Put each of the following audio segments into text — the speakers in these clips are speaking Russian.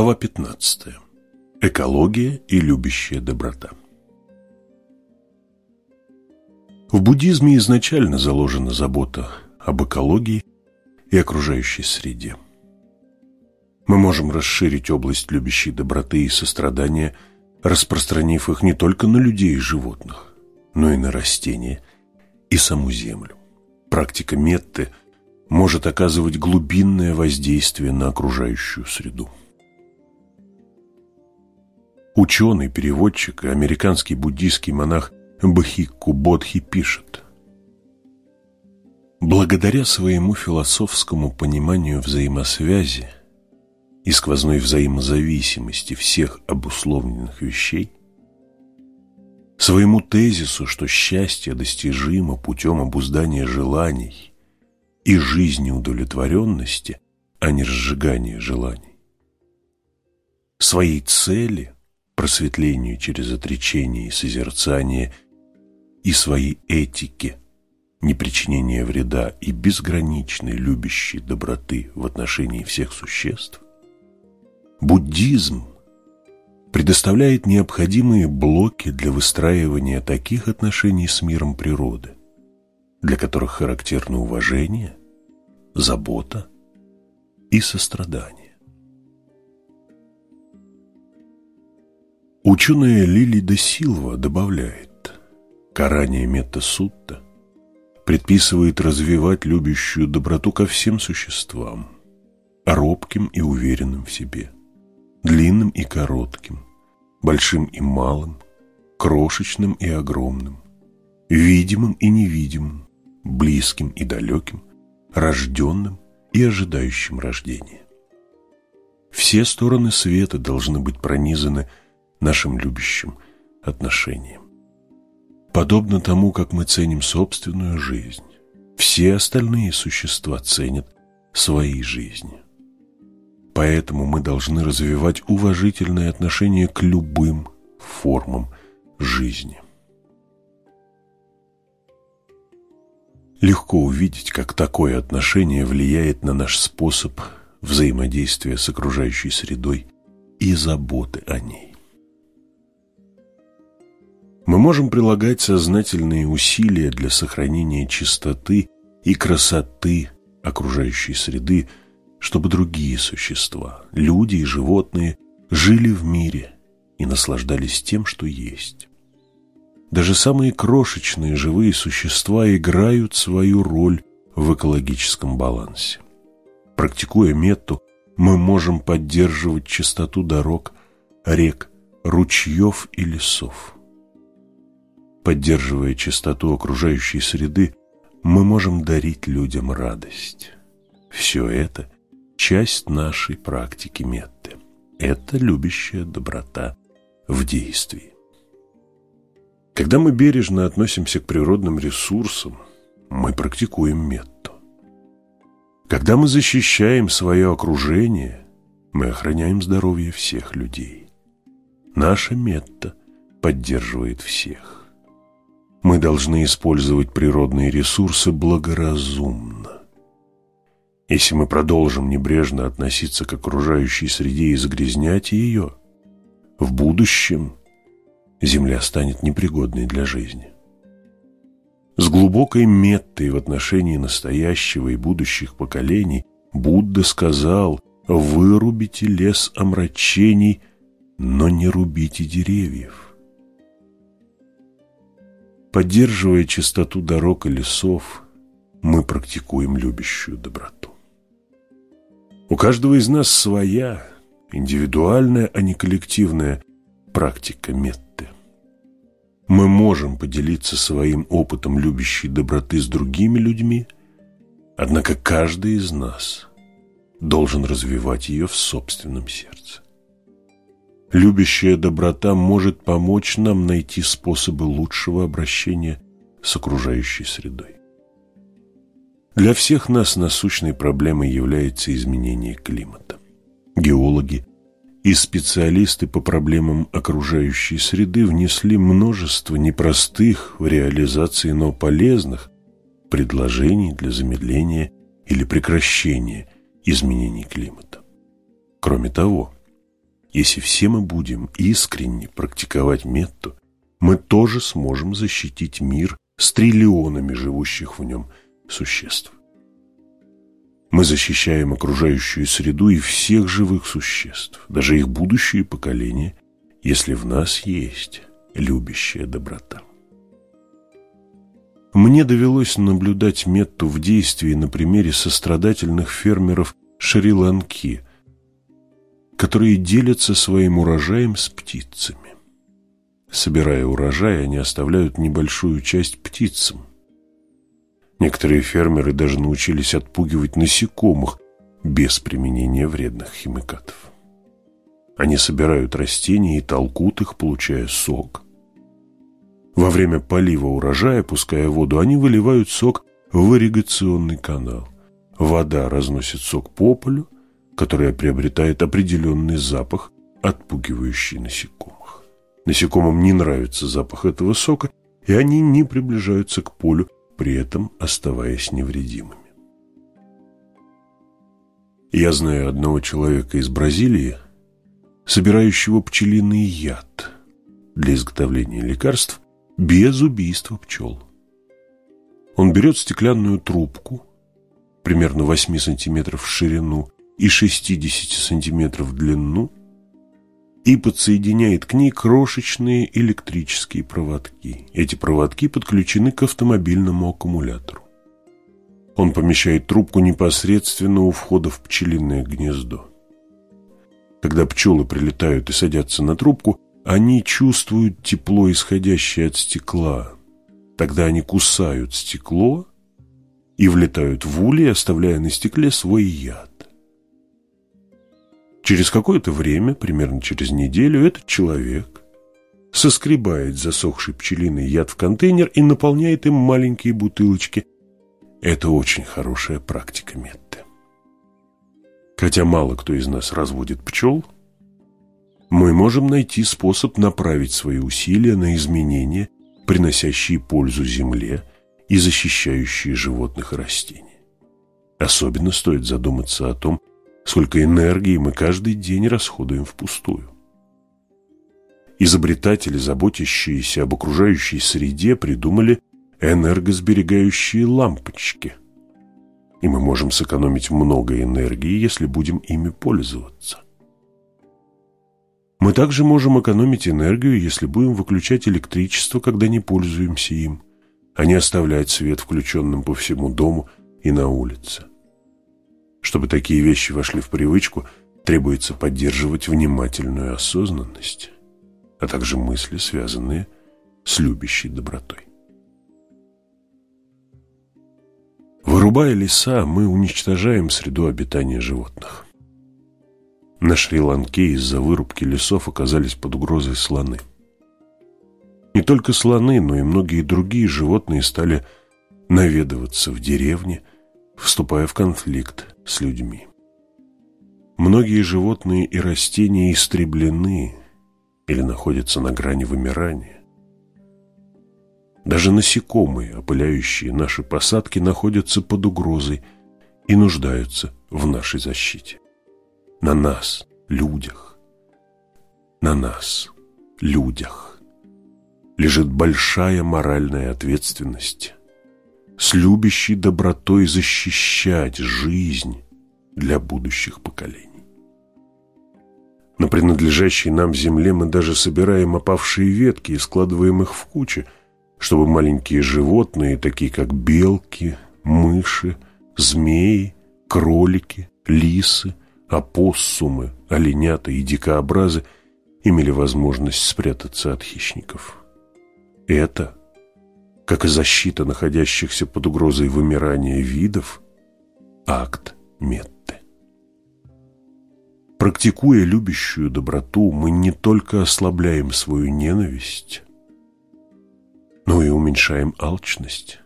Глава 15. Экология и любящая доброта. В буддизме изначально заложена забота об экологии и окружающей среде. Мы можем расширить область любящей доброты и сострадания, распространив их не только на людей и животных, но и на растения и саму землю. Практика метты может оказывать глубинное воздействие на окружающую среду. Ученый, переводчик и американский буддийский монах Бхикку Бодхи пишет. Благодаря своему философскому пониманию взаимосвязи и сквозной взаимозависимости всех обусловленных вещей, своему тезису, что счастье достижимо путем обуздания желаний и жизни удовлетворенности, а не разжигания желаний, своей цели – просветлению через отречение и созерцание и своей этике, непричинения вреда и безграничной любящей доброты в отношении всех существ, буддизм предоставляет необходимые блоки для выстраивания таких отношений с миром природы, для которых характерно уважение, забота и сострадание. Ученая Лили де Силва добавляет, Карание Метта Сутта предписывает развивать любящую доброту ко всем существам, робким и уверенным в себе, длинным и коротким, большим и малым, крошечным и огромным, видимым и невидимым, близким и далеким, рожденным и ожидающим рождения. Все стороны света должны быть пронизаны нашим любящим отношениям. Подобно тому, как мы ценим собственную жизнь, все остальные существа ценят свои жизни. Поэтому мы должны развивать уважительное отношение к любым формам жизни. Легко увидеть, как такое отношение влияет на наш способ взаимодействия с окружающей средой и заботы о ней. Мы можем прилагать сознательные усилия для сохранения чистоты и красоты окружающей среды, чтобы другие существа, люди и животные, жили в мире и наслаждались тем, что есть. Даже самые крошечные живые существа играют свою роль в экологическом балансе. Практикуя метту, мы можем поддерживать чистоту дорог, рек, ручьев и лесов. Поддерживая чистоту окружающей среды, мы можем дарить людям радость. Все это – часть нашей практики метты. Это любящая доброта в действии. Когда мы бережно относимся к природным ресурсам, мы практикуем метту. Когда мы защищаем свое окружение, мы охраняем здоровье всех людей. Наша метта поддерживает всех. Мы должны использовать природные ресурсы благоразумно. Если мы продолжим небрежно относиться к окружающей среде и загрязнять ее, в будущем Земля станет непригодной для жизни. С глубокой меттой в отношении настоящего и будущих поколений Будда сказал «Вырубите лес омрачений, но не рубите деревьев». Поддерживая чистоту дорог и лесов, мы практикуем любящую доброту. У каждого из нас своя, индивидуальная, а не коллективная практика метты. Мы можем поделиться своим опытом любящей доброты с другими людьми, однако каждый из нас должен развивать ее в собственном сердце. Любящая доброта может помочь нам найти способы лучшего обращения с окружающей средой. Для всех нас насущной проблемой является изменение климата. Геологи и специалисты по проблемам окружающей среды внесли множество непростых в реализации, но полезных предложений для замедления или прекращения изменений климата. Кроме того, Если все мы будем искренне практиковать метту, мы тоже сможем защитить мир с триллионами живущих в нем существ. Мы защищаем окружающую среду и всех живых существ, даже их будущие поколения, если в нас есть любящая доброта. Мне довелось наблюдать Метту в действии на примере сострадательных фермеров Шри-Ланки, которые делятся своим урожаем с птицами. Собирая урожай, они оставляют небольшую часть птицам. Некоторые фермеры даже научились отпугивать насекомых без применения вредных химикатов. Они собирают растения и толкут их, получая сок. Во время полива урожая, пуская воду, они выливают сок в ирригационный канал. Вода разносит сок по полю, которое приобретает определенный запах, отпугивающий насекомых. Насекомым не нравится запах этого сока, и они не приближаются к полю, при этом оставаясь невредимыми. Я знаю одного человека из Бразилии, собирающего пчелиный яд для изготовления лекарств без убийства пчел. Он берет стеклянную трубку, примерно 8 сантиметров в ширину и 60 сантиметров в длину, и подсоединяет к ней крошечные электрические проводки. Эти проводки подключены к автомобильному аккумулятору. Он помещает трубку непосредственно у входа в пчелиное гнездо. Когда пчелы прилетают и садятся на трубку, они чувствуют тепло, исходящее от стекла. Тогда они кусают стекло и влетают в улей, оставляя на стекле свой яд. Через какое-то время, примерно через неделю, этот человек соскребает засохший пчелиный яд в контейнер и наполняет им маленькие бутылочки. Это очень хорошая практика Метты. Хотя мало кто из нас разводит пчел, мы можем найти способ направить свои усилия на изменения, приносящие пользу земле и защищающие животных и растений. Особенно стоит задуматься о том, сколько энергии мы каждый день расходуем впустую. Изобретатели, заботящиеся об окружающей среде, придумали энергосберегающие лампочки. И мы можем сэкономить много энергии, если будем ими пользоваться. Мы также можем экономить энергию, если будем выключать электричество, когда не пользуемся им, а не оставлять свет включенным по всему дому и на улице. Чтобы такие вещи вошли в привычку, требуется поддерживать внимательную осознанность, а также мысли, связанные с любящей добротой. Вырубая леса, мы уничтожаем среду обитания животных. На Шри-Ланке из-за вырубки лесов оказались под угрозой слоны. Не только слоны, но и многие другие животные стали наведываться в деревне, вступая в конфликт с людьми. Многие животные и растения истреблены или находятся на грани вымирания. Даже насекомые, опыляющие наши посадки, находятся под угрозой и нуждаются в нашей защите. На нас, людях, на нас, людях, лежит большая моральная ответственность с любящей добротой защищать жизнь для будущих поколений. На принадлежащей нам земле мы даже собираем опавшие ветки и складываем их в кучи, чтобы маленькие животные, такие как белки, мыши, змеи, кролики, лисы, опоссумы, оленята и дикообразы имели возможность спрятаться от хищников. Это как и защита находящихся под угрозой вымирания видов, акт Метты. Практикуя любящую доброту, мы не только ослабляем свою ненависть, но и уменьшаем алчность,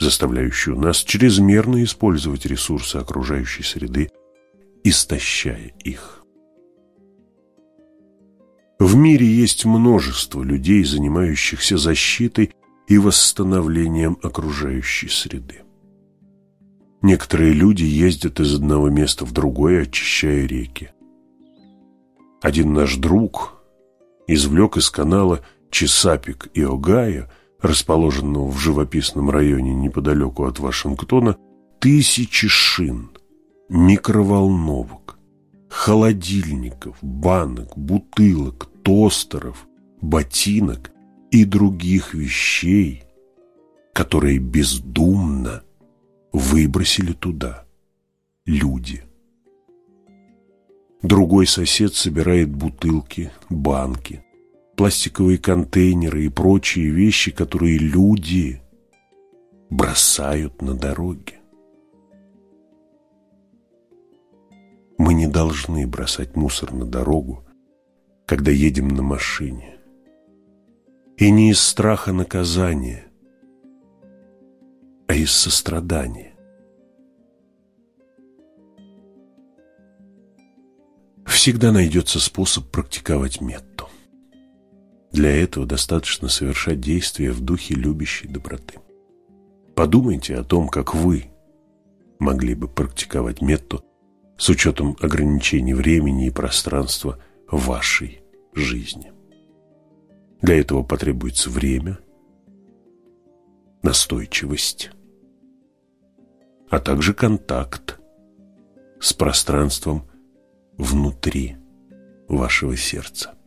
заставляющую нас чрезмерно использовать ресурсы окружающей среды, истощая их. В мире есть множество людей, занимающихся защитой и восстановлением окружающей среды. Некоторые люди ездят из одного места в другое, очищая реки. Один наш друг извлек из канала Чесапик и Огайо, расположенного в живописном районе неподалеку от Вашингтона, тысячи шин, микроволновок, холодильников, банок, бутылок, тостеров, ботинок и других вещей, которые бездумно выбросили туда люди. Другой сосед собирает бутылки, банки, пластиковые контейнеры и прочие вещи, которые люди бросают на дороге. Мы не должны бросать мусор на дорогу, когда едем на машине. И не из страха наказания, а из сострадания. Всегда найдется способ практиковать метту. Для этого достаточно совершать действия в духе любящей доброты. Подумайте о том, как вы могли бы практиковать метту с учетом ограничений времени и пространства вашей жизни. Для этого потребуется время, настойчивость, а также контакт с пространством внутри вашего сердца.